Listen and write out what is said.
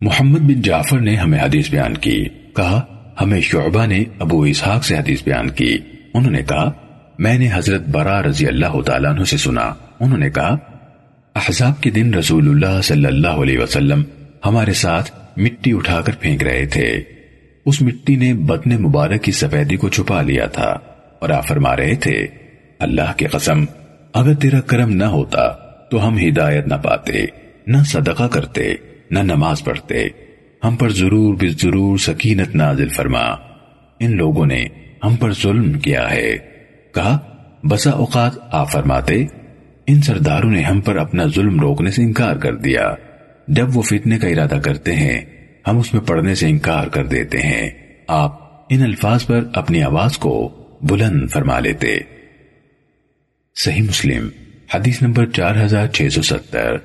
محمد بن جعفر نے ہمیں حدیث بیان کی۔ کہا، ہمیں شعبہ نے ابو اسحاق سے حدیث بیان کی۔ انہوں نے کہا، میں نے حضرت برا رضی اللہ تعالیٰ عنہ سے سنا۔ انہوں نے کہا، احزاب کے دن رسول اللہ صلی اللہ علیہ وسلم ہمارے ساتھ مٹی اٹھا کر پھینک رہے تھے۔ اس مٹی نے بدن مبارک کی سفیدی کو چھپا لیا تھا اور آپ فرما رہے تھے، اللہ کی قسم، اگر تیرا کرم نہ ہوتا تو ہم ہدایت نہ پاتے، نہ صدقہ کرتے۔ نہ نماز پڑھتے، ہم پر ضرور بھی ضرور سکینت نازل فرما۔ ان لوگوں نے ہم پر ظلم کیا ہے۔ کہا، بسا اوقات آپ فرماتے، ان سرداروں نے ہم پر اپنا ظلم روکنے سے انکار کر دیا۔ جب وہ فتنے کا ارادہ کرتے ہیں، ہم اس میں پڑھنے سے انکار کر دیتے ہیں۔ آپ ان الفاظ پر اپنی آواز کو بلند فرما لیتے۔ صحیح مسلم، حدیث نمبر چار ہزار چھ سو ستر۔